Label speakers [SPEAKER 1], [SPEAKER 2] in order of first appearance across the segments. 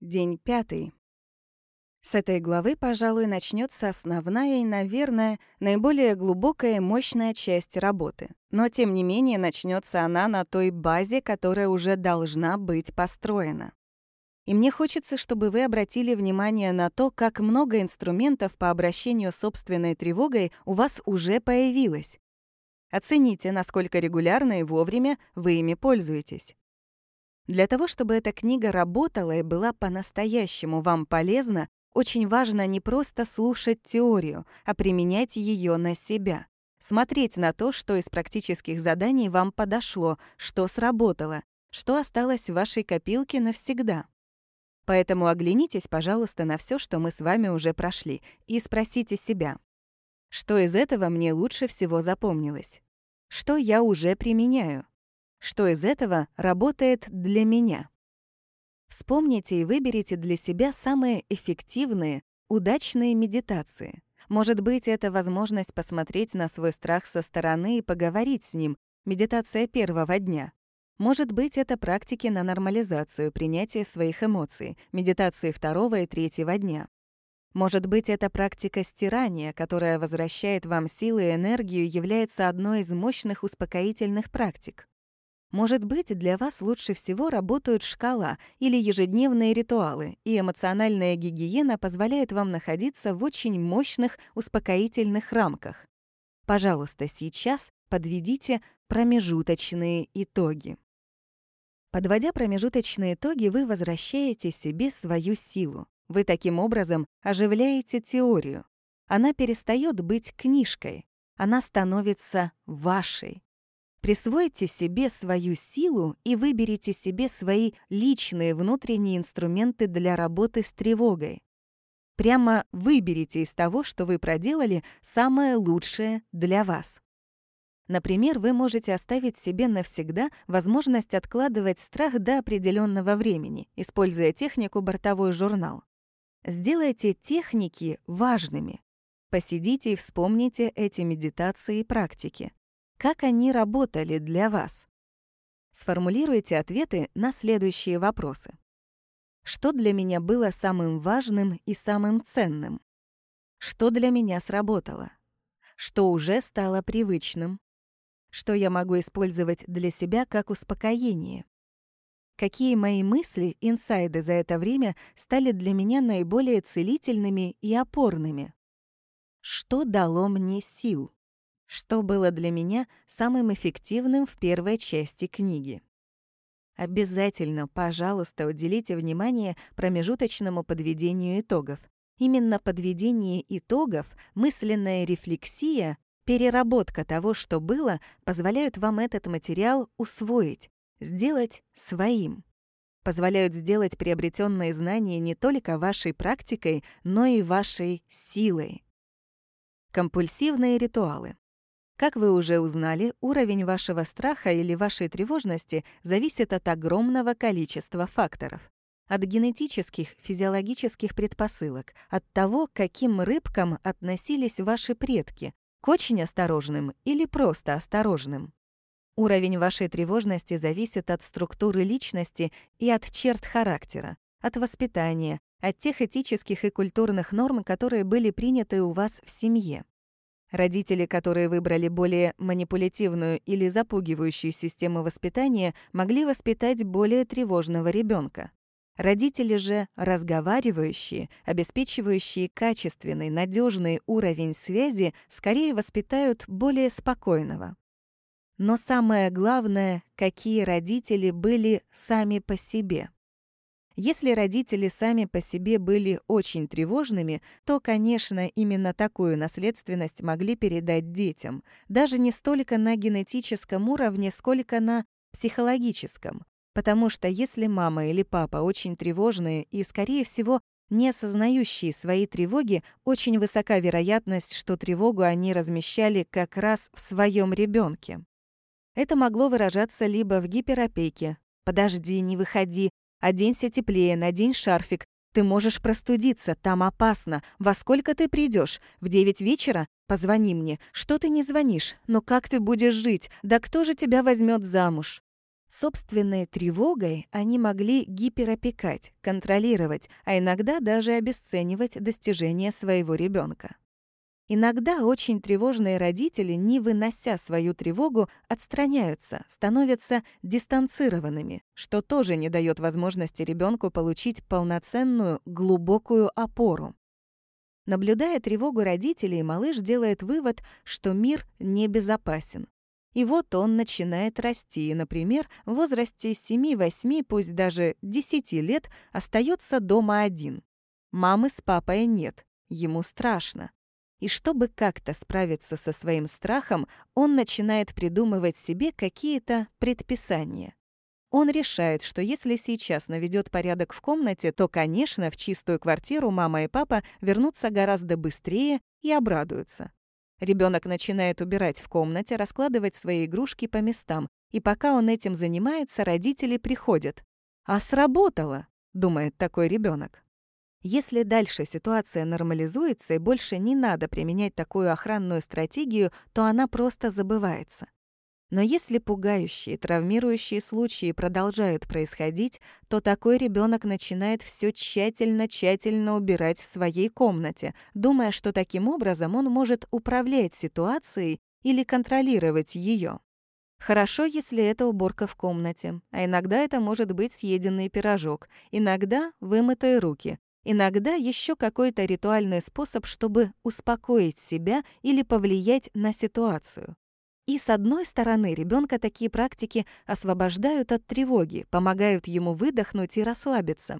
[SPEAKER 1] День пятый. С этой главы, пожалуй, начнется основная и, наверное, наиболее глубокая и мощная часть работы. Но, тем не менее, начнется она на той базе, которая уже должна быть построена. И мне хочется, чтобы вы обратили внимание на то, как много инструментов по обращению с собственной тревогой у вас уже появилось. Оцените, насколько регулярно и вовремя вы ими пользуетесь. Для того, чтобы эта книга работала и была по-настоящему вам полезна, очень важно не просто слушать теорию, а применять ее на себя. Смотреть на то, что из практических заданий вам подошло, что сработало, что осталось в вашей копилке навсегда. Поэтому оглянитесь, пожалуйста, на все, что мы с вами уже прошли, и спросите себя, что из этого мне лучше всего запомнилось? Что я уже применяю? Что из этого работает для меня? Вспомните и выберите для себя самые эффективные, удачные медитации. Может быть, это возможность посмотреть на свой страх со стороны и поговорить с ним, медитация первого дня. Может быть, это практики на нормализацию, принятие своих эмоций, медитации второго и третьего дня. Может быть, эта практика стирания, которая возвращает вам силы и энергию, является одной из мощных успокоительных практик. Может быть, для вас лучше всего работают шкала или ежедневные ритуалы, и эмоциональная гигиена позволяет вам находиться в очень мощных успокоительных рамках. Пожалуйста, сейчас подведите промежуточные итоги. Подводя промежуточные итоги, вы возвращаете себе свою силу. Вы таким образом оживляете теорию. Она перестает быть книжкой. Она становится вашей. Присвойте себе свою силу и выберите себе свои личные внутренние инструменты для работы с тревогой. Прямо выберите из того, что вы проделали, самое лучшее для вас. Например, вы можете оставить себе навсегда возможность откладывать страх до определенного времени, используя технику «бортовой журнал». Сделайте техники важными. Посидите и вспомните эти медитации и практики. Как они работали для вас? Сформулируйте ответы на следующие вопросы. Что для меня было самым важным и самым ценным? Что для меня сработало? Что уже стало привычным? Что я могу использовать для себя как успокоение? Какие мои мысли, инсайды за это время стали для меня наиболее целительными и опорными? Что дало мне сил? Что было для меня самым эффективным в первой части книги. Обязательно, пожалуйста, уделите внимание промежуточному подведению итогов. Именно подведение итогов, мысленная рефлексия, переработка того, что было, позволяют вам этот материал усвоить, сделать своим. Позволяют сделать приобретенные знания не только вашей практикой, но и вашей силой. Компульсивные ритуалы. Как вы уже узнали, уровень вашего страха или вашей тревожности зависит от огромного количества факторов. От генетических, физиологических предпосылок, от того, каким рыбкам относились ваши предки, к очень осторожным или просто осторожным. Уровень вашей тревожности зависит от структуры личности и от черт характера, от воспитания, от тех этических и культурных норм, которые были приняты у вас в семье. Родители, которые выбрали более манипулятивную или запугивающую систему воспитания, могли воспитать более тревожного ребенка. Родители же, разговаривающие, обеспечивающие качественный, надежный уровень связи, скорее воспитают более спокойного. Но самое главное, какие родители были сами по себе – если родители сами по себе были очень тревожными, то, конечно, именно такую наследственность могли передать детям, даже не столько на генетическом уровне, сколько на психологическом. Потому что если мама или папа очень тревожные и, скорее всего, не осознающие свои тревоги, очень высока вероятность, что тревогу они размещали как раз в своем ребенке. Это могло выражаться либо в гиперопеке «подожди, не выходи», Оденься теплее, надень шарфик. Ты можешь простудиться, там опасно. Во сколько ты придешь? В девять вечера? Позвони мне. Что ты не звонишь? Но как ты будешь жить? Да кто же тебя возьмет замуж? Собственной тревогой они могли гиперопекать, контролировать, а иногда даже обесценивать достижения своего ребенка. Иногда очень тревожные родители, не вынося свою тревогу, отстраняются, становятся дистанцированными, что тоже не дает возможности ребенку получить полноценную, глубокую опору. Наблюдая тревогу родителей, малыш делает вывод, что мир небезопасен, и вот он начинает расти, и, например, в возрасте 7-8, пусть даже 10 лет, остается дома один. Мамы с папой нет, ему страшно. И чтобы как-то справиться со своим страхом, он начинает придумывать себе какие-то предписания. Он решает, что если сейчас наведет порядок в комнате, то, конечно, в чистую квартиру мама и папа вернутся гораздо быстрее и обрадуются. Ребенок начинает убирать в комнате, раскладывать свои игрушки по местам, и пока он этим занимается, родители приходят. «А сработало!» — думает такой ребенок. Если дальше ситуация нормализуется и больше не надо применять такую охранную стратегию, то она просто забывается. Но если пугающие, травмирующие случаи продолжают происходить, то такой ребенок начинает все тщательно-тщательно убирать в своей комнате, думая, что таким образом он может управлять ситуацией или контролировать ее. Хорошо, если это уборка в комнате, а иногда это может быть съеденный пирожок, иногда вымытые руки, иногда еще какой-то ритуальный способ, чтобы успокоить себя или повлиять на ситуацию. И с одной стороны, ребенка такие практики освобождают от тревоги, помогают ему выдохнуть и расслабиться.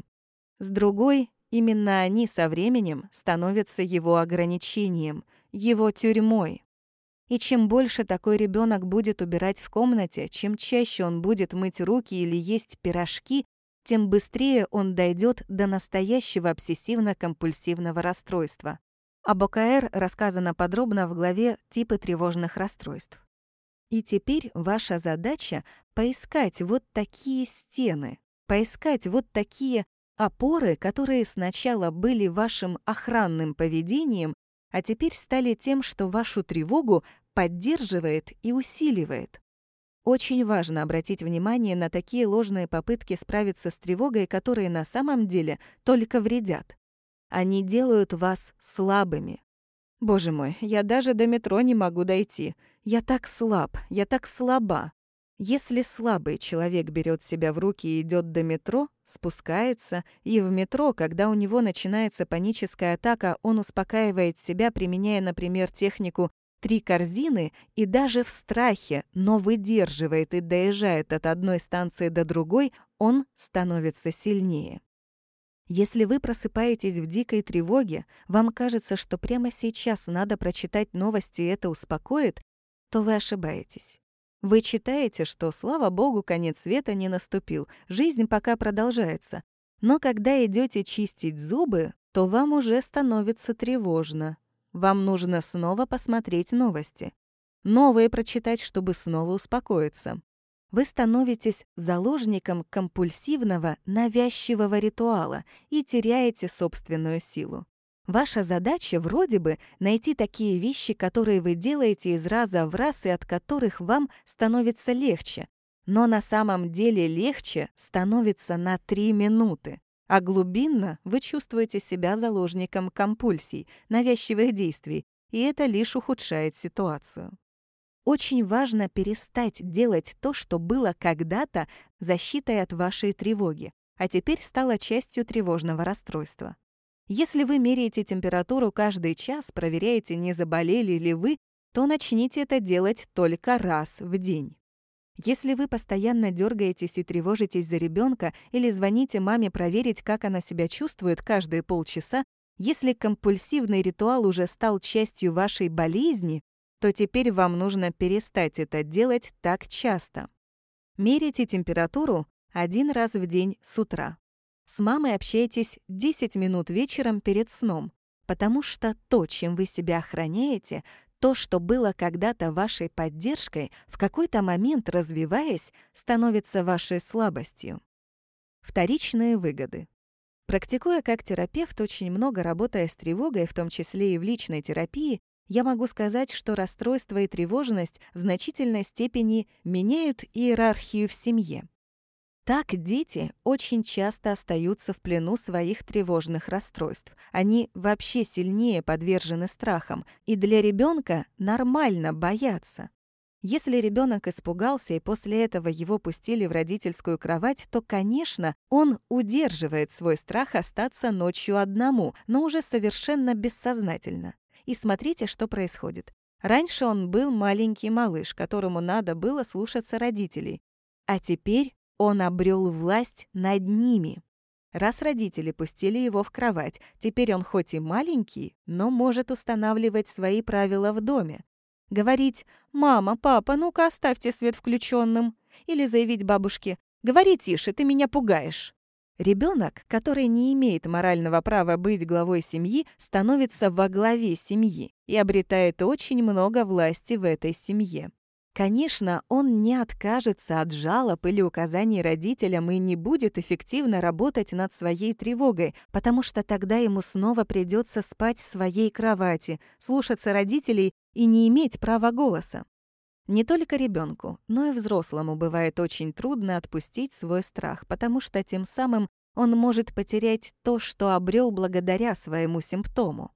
[SPEAKER 1] С другой, именно они со временем становятся его ограничением, его тюрьмой. И чем больше такой ребенок будет убирать в комнате, чем чаще он будет мыть руки или есть пирожки, тем быстрее он дойдет до настоящего обсессивно-компульсивного расстройства. Об ОКР рассказано подробно в главе «Типы тревожных расстройств». И теперь ваша задача — поискать вот такие стены, поискать вот такие опоры, которые сначала были вашим охранным поведением, а теперь стали тем, что вашу тревогу поддерживает и усиливает. Очень важно обратить внимание на такие ложные попытки справиться с тревогой, которые на самом деле только вредят. Они делают вас слабыми, Боже мой, я даже до метро не могу дойти. Я так слаб, я так слаба. Если слабый человек берет себя в руки и идет до метро, спускается, и в метро, когда у него начинается паническая атака, он успокаивает себя, применяя, например, технику «три корзины», и даже в страхе, но выдерживает и доезжает от одной станции до другой, он становится сильнее. Если вы просыпаетесь в дикой тревоге, вам кажется, что прямо сейчас надо прочитать новости и это успокоит, то вы ошибаетесь. Вы читаете, что, слава богу, конец света не наступил, жизнь пока продолжается. Но когда идете чистить зубы, то вам уже становится тревожно. Вам нужно снова посмотреть новости. Новые прочитать, чтобы снова успокоиться вы становитесь заложником компульсивного, навязчивого ритуала и теряете собственную силу. Ваша задача вроде бы найти такие вещи, которые вы делаете из раза в раз и от которых вам становится легче. Но на самом деле легче становится на 3 минуты. А глубинно вы чувствуете себя заложником компульсий, навязчивых действий, и это лишь ухудшает ситуацию. Очень важно перестать делать то, что было когда-то защитой от вашей тревоги, а теперь стало частью тревожного расстройства. Если вы меряете температуру каждый час, проверяете, не заболели ли вы, то начните это делать только раз в день. Если вы постоянно дергаетесь и тревожитесь за ребенка или звоните маме проверить, как она себя чувствует каждые полчаса, если компульсивный ритуал уже стал частью вашей болезни, то теперь вам нужно перестать это делать так часто. Мерите температуру один раз в день с утра. С мамой общайтесь 10 минут вечером перед сном, потому что то, чем вы себя охраняете, то, что было когда-то вашей поддержкой, в какой-то момент развиваясь, становится вашей слабостью. Вторичные выгоды. Практикуя как терапевт, очень много работая с тревогой, в том числе и в личной терапии, Я могу сказать, что расстройство и тревожность в значительной степени меняют иерархию в семье. Так дети очень часто остаются в плену своих тревожных расстройств. Они вообще сильнее подвержены страхам, и для ребенка нормально бояться. Если ребенок испугался и после этого его пустили в родительскую кровать, то, конечно, он удерживает свой страх остаться ночью одному, но уже совершенно бессознательно. И смотрите, что происходит. Раньше он был маленький малыш, которому надо было слушаться родителей. А теперь он обрел власть над ними. Раз родители пустили его в кровать, теперь он хоть и маленький, но может устанавливать свои правила в доме. Говорить «Мама, папа, ну-ка оставьте свет включенным», или заявить бабушке «Говори тише, ты меня пугаешь». Ребенок, который не имеет морального права быть главой семьи, становится во главе семьи и обретает очень много власти в этой семье. Конечно, он не откажется от жалоб или указаний родителям и не будет эффективно работать над своей тревогой, потому что тогда ему снова придется спать в своей кровати, слушаться родителей и не иметь права голоса. Не только ребенку, но и взрослому бывает очень трудно отпустить свой страх, потому что тем самым он может потерять то, что обрел благодаря своему симптому.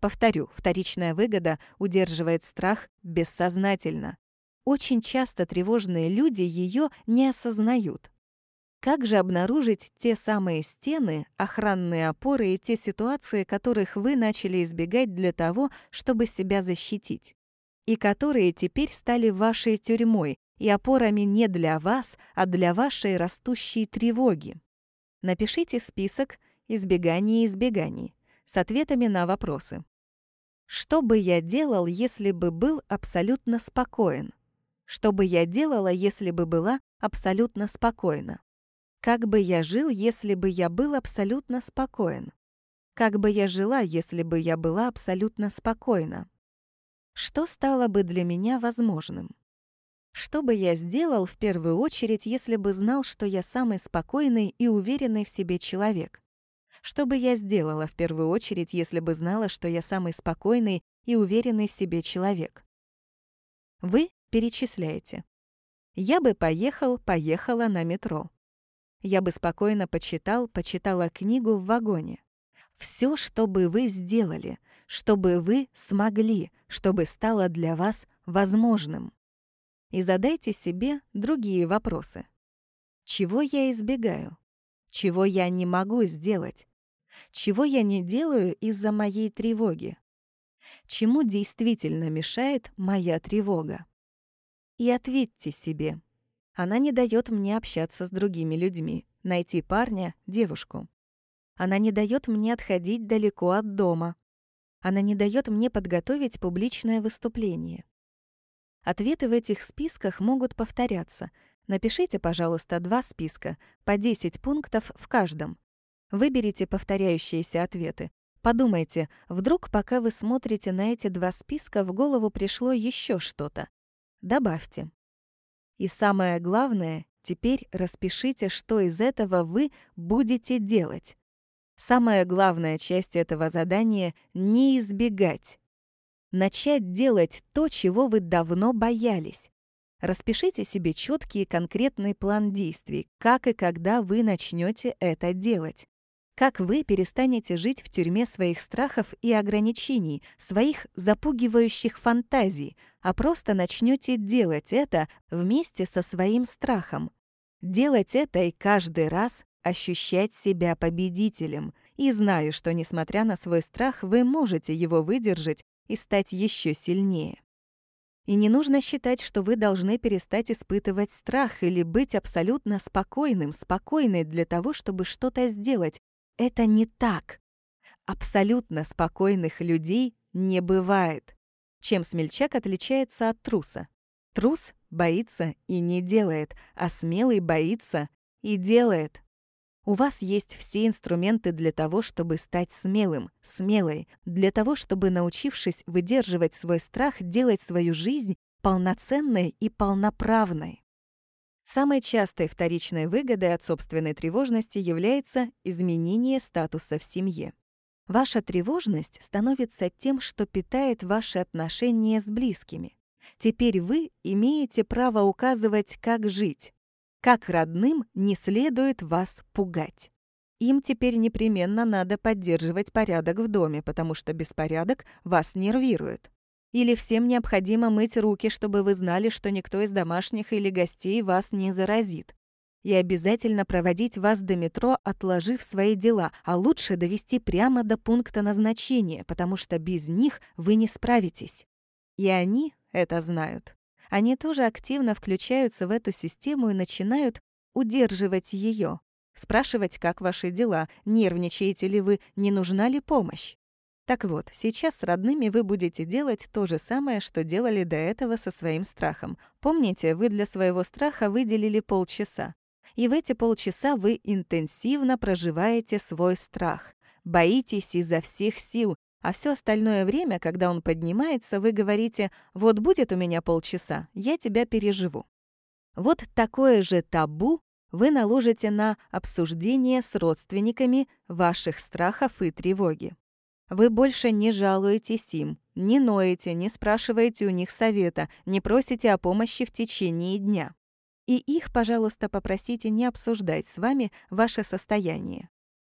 [SPEAKER 1] Повторю, вторичная выгода удерживает страх бессознательно. Очень часто тревожные люди ее не осознают. Как же обнаружить те самые стены, охранные опоры и те ситуации, которых вы начали избегать для того, чтобы себя защитить? И которые теперь стали вашей тюрьмой и опорами не для вас, а для вашей растущей тревоги. Напишите список избеганий избеганий с ответами на вопросы. Что бы я делал, если бы был абсолютно спокоен? Что бы я делала, если бы была абсолютно спокойна? Как бы я жил, если бы я был абсолютно спокоен? Как бы я жила, если бы я была абсолютно спокойна? Что стало бы для меня возможным? Что бы я сделал в первую очередь, если бы знал, что я самый спокойный и уверенный в себе человек? Что бы я сделала в первую очередь, если бы знала, что я самый спокойный и уверенный в себе человек? Вы перечисляете. Я бы поехал, поехала на метро. Я бы спокойно почитал, почитала книгу в вагоне. Все, что бы вы сделали, чтобы вы смогли, чтобы стало для вас возможным. И задайте себе другие вопросы. Чего я избегаю? Чего я не могу сделать? Чего я не делаю из-за моей тревоги? Чему действительно мешает моя тревога? И ответьте себе. Она не дает мне общаться с другими людьми, найти парня, девушку. Она не дает мне отходить далеко от дома. Она не дает мне подготовить публичное выступление. Ответы в этих списках могут повторяться. Напишите, пожалуйста, два списка, по 10 пунктов в каждом. Выберите повторяющиеся ответы. Подумайте, вдруг пока вы смотрите на эти два списка, в голову пришло еще что-то добавьте. И самое главное, теперь распишите, что из этого вы будете делать. Самая главная часть этого задания — не избегать. Начать делать то, чего вы давно боялись. Распишите себе четкий и конкретный план действий, как и когда вы начнете это делать. Как вы перестанете жить в тюрьме своих страхов и ограничений, своих запугивающих фантазий, а просто начнете делать это вместе со своим страхом. Делать это и каждый раз ощущать себя победителем. И знаю, что, несмотря на свой страх, вы можете его выдержать и стать еще сильнее. И не нужно считать, что вы должны перестать испытывать страх или быть абсолютно спокойным, спокойной для того, чтобы что-то сделать, это не так. Абсолютно спокойных людей не бывает. Чем смельчак отличается от труса? Трус боится и не делает, а смелый боится и делает. У вас есть все инструменты для того, чтобы стать смелым, смелой, для того, чтобы, научившись выдерживать свой страх, делать свою жизнь полноценной и полноправной. Самой частой вторичной выгодой от собственной тревожности является изменение статуса в семье. Ваша тревожность становится тем, что питает ваши отношения с близкими. Теперь вы имеете право указывать, как жить. Как родным не следует вас пугать. Им теперь непременно надо поддерживать порядок в доме, потому что беспорядок вас нервирует. Или всем необходимо мыть руки, чтобы вы знали, что никто из домашних или гостей вас не заразит и обязательно проводить вас до метро, отложив свои дела, а лучше довести прямо до пункта назначения, потому что без них вы не справитесь. И они это знают. Они тоже активно включаются в эту систему и начинают удерживать ее, спрашивать, как ваши дела, нервничаете ли вы, не нужна ли помощь. Так вот, сейчас с родными вы будете делать то же самое, что делали до этого со своим страхом. Помните, вы для своего страха выделили полчаса и в эти полчаса вы интенсивно проживаете свой страх, боитесь изо всех сил, а все остальное время, когда он поднимается, вы говорите «вот будет у меня полчаса, я тебя переживу». Вот такое же табу вы наложите на обсуждение с родственниками ваших страхов и тревоги. Вы больше не жалуетесь им, не ноете, не спрашиваете у них совета, не просите о помощи в течение дня. И их, пожалуйста, попросите не обсуждать с вами ваше состояние.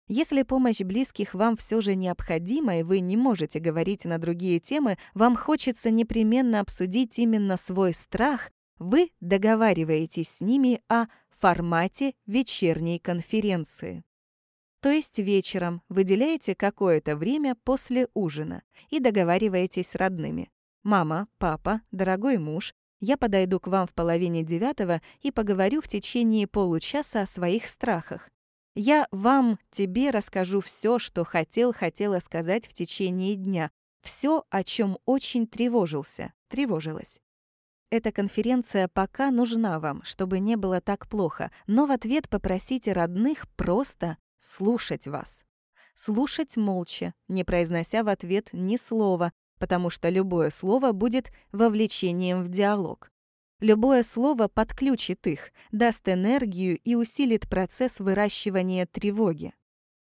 [SPEAKER 1] Если помощь близких вам все же необходима, и вы не можете говорить на другие темы, вам хочется непременно обсудить именно свой страх, вы договариваетесь с ними о формате вечерней конференции. То есть вечером выделяете какое-то время после ужина и договариваетесь с родными. Мама, папа, дорогой муж, я подойду к вам в половине девятого и поговорю в течение получаса о своих страхах. Я вам, тебе расскажу все, что хотел, хотела сказать в течение дня, все, о чем очень тревожился, тревожилась. Эта конференция пока нужна вам, чтобы не было так плохо, но в ответ попросите родных просто слушать вас. Слушать молча, не произнося в ответ ни слова, потому что любое слово будет вовлечением в диалог. Любое слово подключит их, даст энергию и усилит процесс выращивания тревоги.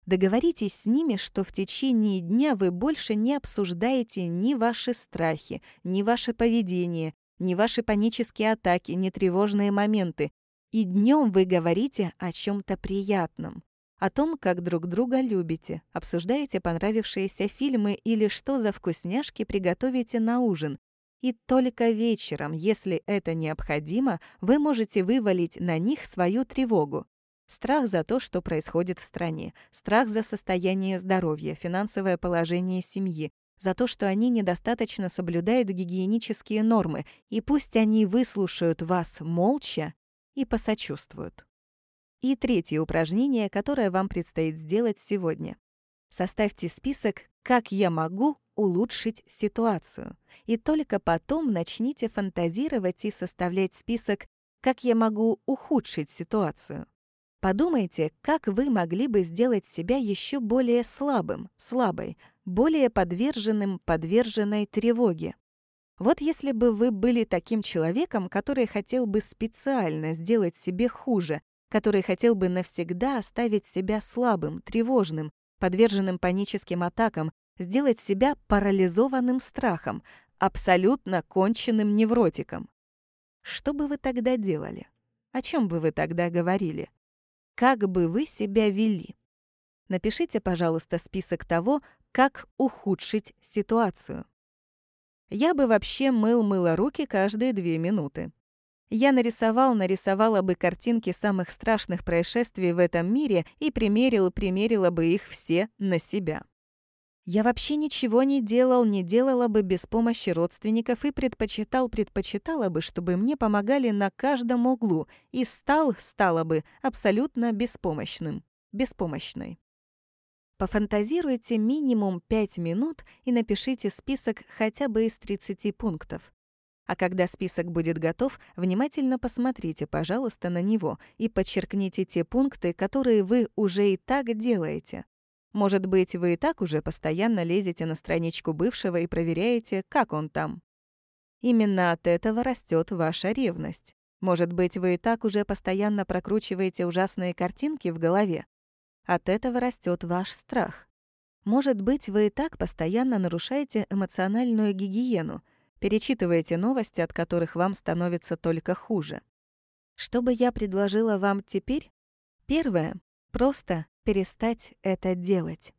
[SPEAKER 1] Договоритесь с ними, что в течение дня вы больше не обсуждаете ни ваши страхи, ни ваше поведение, ни ваши панические атаки, ни тревожные моменты. И днем вы говорите о чем-то приятном о том, как друг друга любите, обсуждаете понравившиеся фильмы или что за вкусняшки приготовите на ужин. И только вечером, если это необходимо, вы можете вывалить на них свою тревогу. Страх за то, что происходит в стране, страх за состояние здоровья, финансовое положение семьи, за то, что они недостаточно соблюдают гигиенические нормы, и пусть они выслушают вас молча и посочувствуют. И третье упражнение, которое вам предстоит сделать сегодня. Составьте список «Как я могу улучшить ситуацию?» и только потом начните фантазировать и составлять список «Как я могу ухудшить ситуацию?». Подумайте, как вы могли бы сделать себя еще более слабым, слабой, более подверженным подверженной тревоге. Вот если бы вы были таким человеком, который хотел бы специально сделать себе хуже, который хотел бы навсегда оставить себя слабым, тревожным, подверженным паническим атакам, сделать себя парализованным страхом, абсолютно конченным невротиком. Что бы вы тогда делали? О чем бы вы тогда говорили? Как бы вы себя вели? Напишите, пожалуйста, список того, как ухудшить ситуацию. Я бы вообще мыл-мыла руки каждые две минуты. Я нарисовал, нарисовала бы картинки самых страшных происшествий в этом мире и примерил, примерила бы их все на себя. Я вообще ничего не делал, не делала бы без помощи родственников и предпочитал, предпочитала бы, чтобы мне помогали на каждом углу и стал, стала бы абсолютно беспомощным, беспомощной. Пофантазируйте минимум 5 минут и напишите список хотя бы из 30 пунктов. А когда список будет готов, внимательно посмотрите, пожалуйста, на него и подчеркните те пункты, которые вы уже и так делаете. Может быть, вы и так уже постоянно лезете на страничку бывшего и проверяете, как он там. Именно от этого растет ваша ревность. Может быть, вы и так уже постоянно прокручиваете ужасные картинки в голове. От этого растет ваш страх. Может быть, вы и так постоянно нарушаете эмоциональную гигиену, перечитываете новости, от которых вам становится только хуже. Что бы я предложила вам теперь? Первое — просто перестать это делать.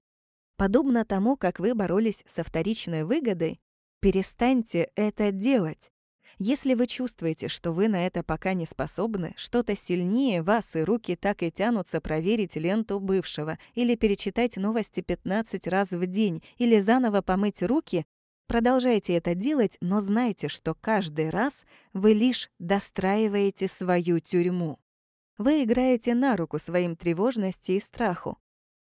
[SPEAKER 1] Подобно тому, как вы боролись со вторичной выгодой, перестаньте это делать. Если вы чувствуете, что вы на это пока не способны, что-то сильнее вас и руки так и тянутся проверить ленту бывшего или перечитать новости 15 раз в день или заново помыть руки, продолжайте это делать, но знайте, что каждый раз вы лишь достраиваете свою тюрьму. Вы играете на руку своим тревожности и страху.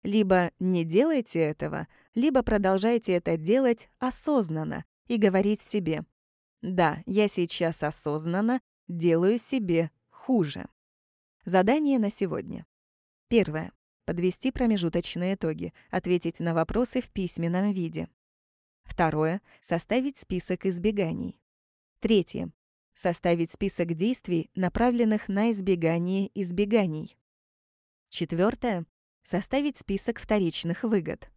[SPEAKER 1] Либо не делайте этого, либо продолжайте это делать осознанно и говорить себе да, я сейчас осознанно делаю себе хуже. Задание на сегодня. Первое. Подвести промежуточные итоги, ответить на вопросы в письменном виде. Второе. Составить список избеганий. Третье. Составить список действий, направленных на избегание избеганий. Четвертое. Составить список вторичных выгод.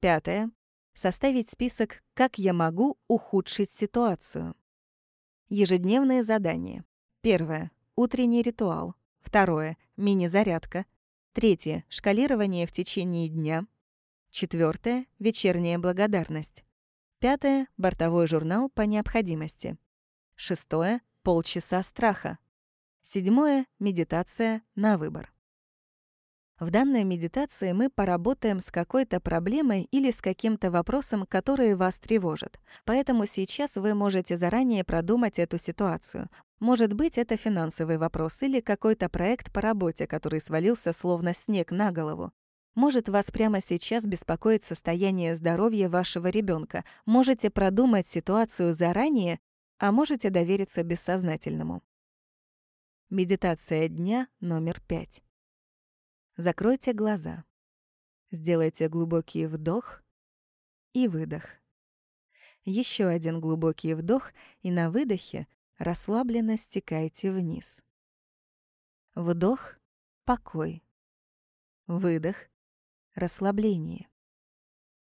[SPEAKER 1] Пятое. Составить список «Как я могу ухудшить ситуацию». Ежедневные задания. Первое. Утренний ритуал. Второе. Мини-зарядка. Третье. Шкалирование в течение дня. Четвертое. Вечерняя благодарность. Пятое. Бортовой журнал по необходимости. Шестое. Полчаса страха. Седьмое. Медитация на выбор. В данной медитации мы поработаем с какой-то проблемой или с каким-то вопросом, который вас тревожит. Поэтому сейчас вы можете заранее продумать эту ситуацию. Может быть, это финансовый вопрос или какой-то проект по работе, который свалился словно снег на голову. Может, вас прямо сейчас беспокоит состояние здоровья вашего ребенка. Можете продумать ситуацию заранее, а можете довериться бессознательному. Медитация дня номер пять. Закройте глаза. Сделайте глубокий вдох и выдох. Еще один глубокий вдох, и на выдохе расслабленно стекайте вниз. Вдох — покой. Выдох — расслабление.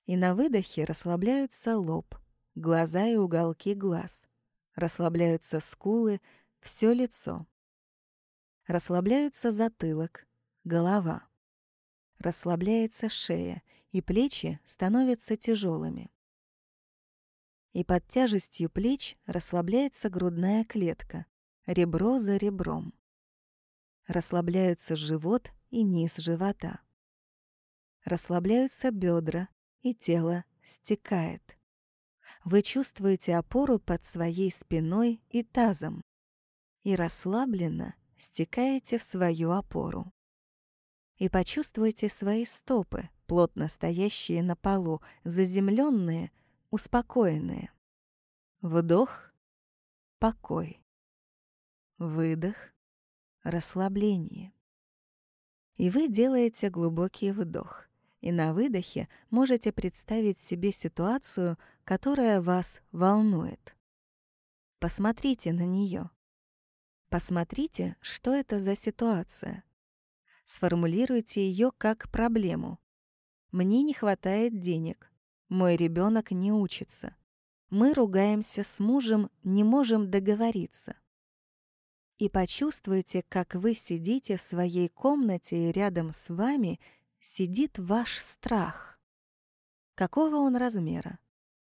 [SPEAKER 1] И на выдохе расслабляются лоб, глаза и уголки глаз. Расслабляются скулы, все лицо. Расслабляются затылок, голова. Расслабляется шея, и плечи становятся тяжелыми. И под тяжестью плеч расслабляется грудная клетка, ребро за ребром. Расслабляются живот и низ живота. Расслабляются бедра, и тело стекает. Вы чувствуете опору под своей спиной и тазом. И расслабленно стекаете в свою опору и почувствуйте свои стопы, плотно стоящие на полу, заземленные, успокоенные. Вдох — покой. Выдох — расслабление. И вы делаете глубокий вдох. И на выдохе можете представить себе ситуацию, которая вас волнует. Посмотрите на нее. Посмотрите, что это за ситуация. Сформулируйте ее как проблему. Мне не хватает денег. Мой ребенок не учится. Мы ругаемся с мужем, не можем договориться. И почувствуйте, как вы сидите в своей комнате, и рядом с вами сидит ваш страх. Какого он размера?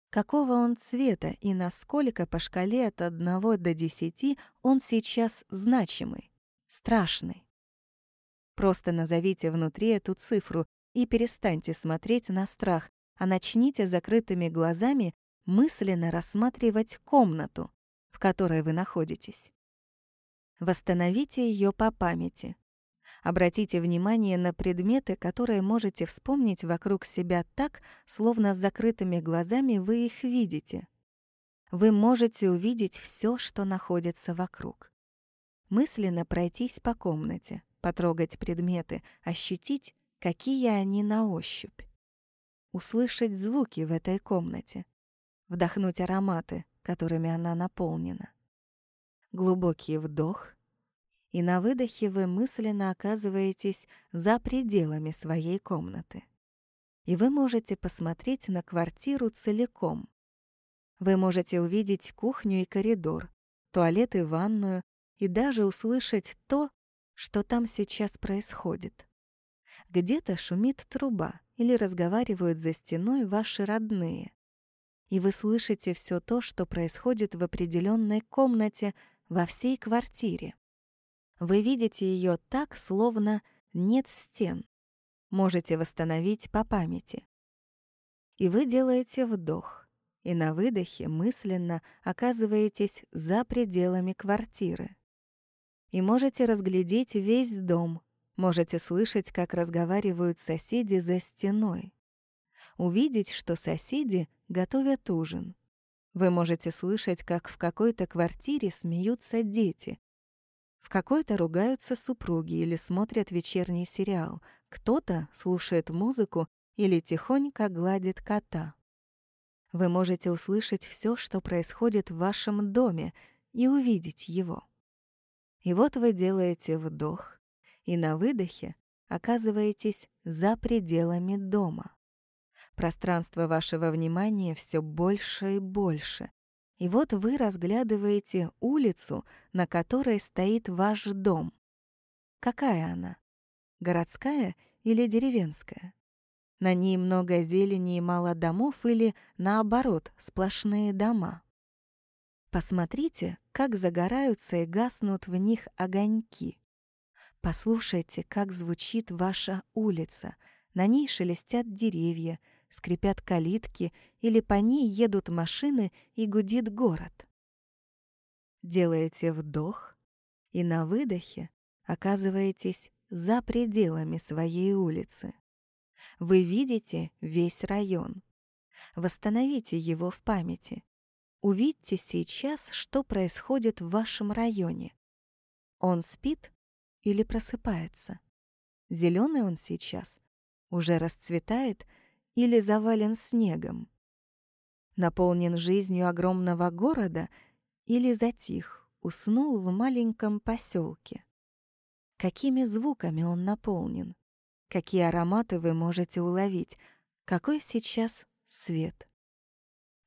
[SPEAKER 1] Какого он цвета и насколько по шкале от 1 до 10 он сейчас значимый, страшный? Просто назовите внутри эту цифру и перестаньте смотреть на страх, а начните закрытыми глазами мысленно рассматривать комнату, в которой вы находитесь. Восстановите ее по памяти. Обратите внимание на предметы, которые можете вспомнить вокруг себя так, словно с закрытыми глазами вы их видите. Вы можете увидеть все, что находится вокруг. Мысленно пройтись по комнате потрогать предметы, ощутить, какие они на ощупь. Услышать звуки в этой комнате, вдохнуть ароматы, которыми она наполнена. Глубокий вдох, и на выдохе вы мысленно оказываетесь за пределами своей комнаты. и вы можете посмотреть на квартиру целиком. Вы можете увидеть кухню и коридор, туалет и ванную, и даже услышать то, что там сейчас происходит. Где-то шумит труба или разговаривают за стеной ваши родные. И вы слышите все то, что происходит в определенной комнате во всей квартире. Вы видите ее так, словно нет стен. Можете восстановить по памяти. И вы делаете вдох, и на выдохе мысленно оказываетесь за пределами квартиры. И можете разглядеть весь дом, можете слышать, как разговаривают соседи за стеной. Увидеть, что соседи готовят ужин. Вы можете слышать, как в какой-то квартире смеются дети, в какой-то ругаются супруги или смотрят вечерний сериал. Кто-то слушает музыку или тихонько гладит кота. Вы можете услышать все, что происходит в вашем доме, и увидеть его. И вот вы делаете вдох, и на выдохе оказываетесь за пределами дома. Пространство вашего внимания все больше и больше, и вот вы разглядываете улицу, на которой стоит ваш дом. Какая она? Городская или деревенская? На ней много зелени и мало домов или, наоборот, сплошные дома? Посмотрите, как загораются и гаснут в них огоньки. Послушайте, как звучит ваша улица. На ней шелестят деревья — скрипят калитки или по ней едут машины и гудит город. Делаете вдох и на выдохе оказываетесь за пределами своей улицы. Вы видите весь район. Восстановите его в памяти. Увидьте сейчас, что происходит в вашем районе. Он спит или просыпается? Зеленый он сейчас? Уже расцветает или завален снегом? Наполнен жизнью огромного города или затих, уснул в маленьком поселке? Какими звуками он наполнен? Какие ароматы вы можете уловить? Какой сейчас свет?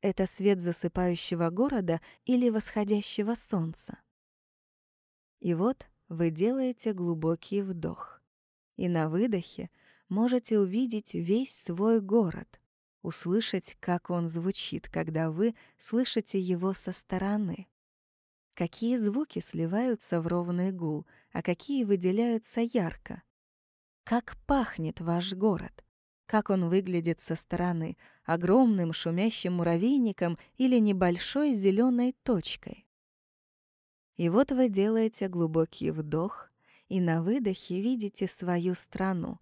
[SPEAKER 1] Это свет засыпающего города или восходящего солнца? И вот вы делаете глубокий вдох. И на выдохе можете увидеть весь свой город, услышать, как он звучит, когда вы слышите его со стороны. Какие звуки сливаются в ровный гул, а какие выделяются ярко. Как пахнет ваш город, как он выглядит со стороны, огромным шумящим муравейником или небольшой зеленой точкой. И вот вы делаете глубокий вдох, и на выдохе видите свою страну,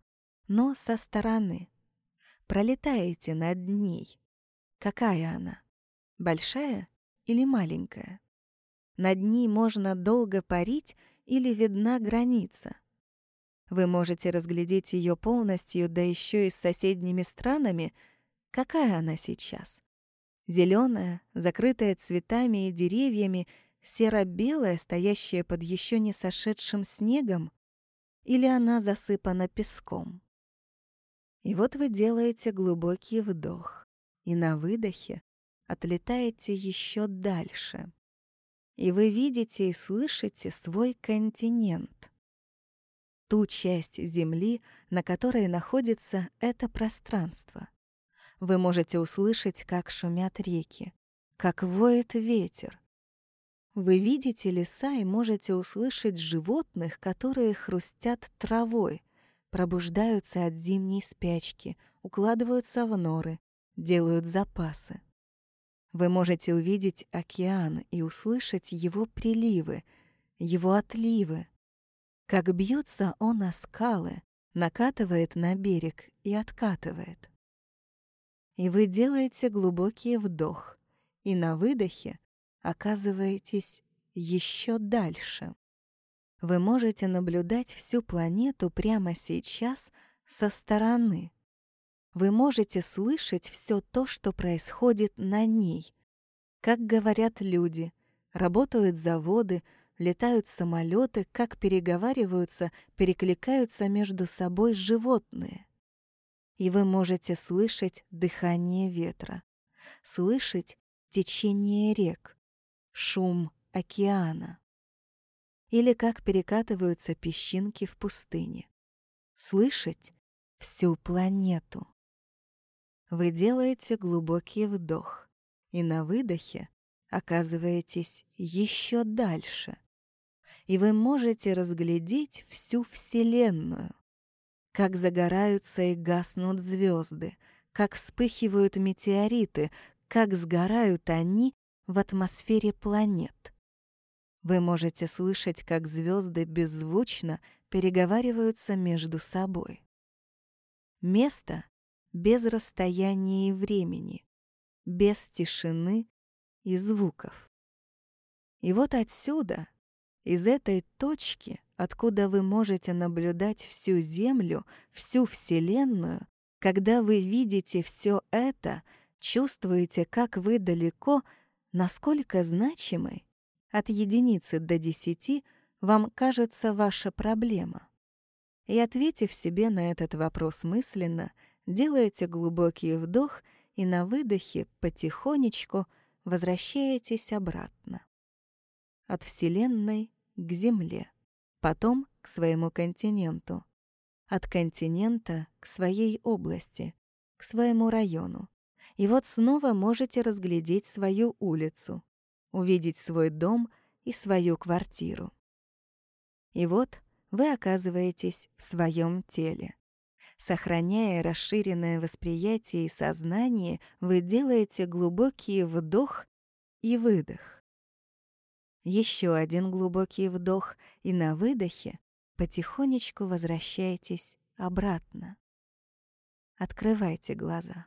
[SPEAKER 1] но со стороны. Пролетаете над ней. Какая она? Большая или маленькая? Над ней можно долго парить или видна граница. Вы можете разглядеть ее полностью, да еще и с соседними странами. Какая она сейчас? Зеленая, закрытая цветами и деревьями, серо-белая, стоящая под еще не сошедшим снегом? Или она засыпана песком? И вот вы делаете глубокий вдох, и на выдохе отлетаете еще дальше. И вы видите и слышите свой континент. Ту часть Земли, на которой находится это пространство. Вы можете услышать, как шумят реки, как воет ветер. Вы видите леса и можете услышать животных, которые хрустят травой, пробуждаются от зимней спячки, укладываются в норы, делают запасы. Вы можете увидеть океан и услышать его приливы, его отливы. Как бьется он о скалы, накатывает на берег и откатывает. И вы делаете глубокий вдох, и на выдохе оказываетесь еще дальше. Вы можете наблюдать всю планету прямо сейчас со стороны. Вы можете слышать все то, что происходит на ней. Как говорят люди, работают заводы, летают самолеты, как переговариваются, перекликаются между собой животные. и вы можете слышать дыхание ветра, слышать течение рек, шум океана или как перекатываются песчинки в пустыне, слышать всю планету. Вы делаете глубокий вдох, и на выдохе оказываетесь еще дальше. И вы можете разглядеть всю Вселенную, как загораются и гаснут звезды, как вспыхивают метеориты, как сгорают они в атмосфере планет. Вы можете слышать, как звезды беззвучно переговариваются между собой. Место без расстояния и времени, без тишины и звуков. И вот отсюда, из этой точки, откуда вы можете наблюдать всю Землю, всю Вселенную, когда вы видите все это, чувствуете, как вы далеко, насколько значимой от единицы до десяти вам кажется ваша проблема. И ответив себе на этот вопрос мысленно, делаете глубокий вдох и на выдохе потихонечку возвращаетесь обратно. От Вселенной к Земле, потом к своему континенту, от континента к своей области, к своему району. И вот снова можете разглядеть свою улицу, увидеть свой дом и свою квартиру. И вот вы оказываетесь в своем теле. Сохраняя расширенное восприятие и сознание, вы делаете глубокий вдох и выдох. Еще один глубокий вдох, и на выдохе потихонечку возвращаетесь обратно. Открывайте глаза.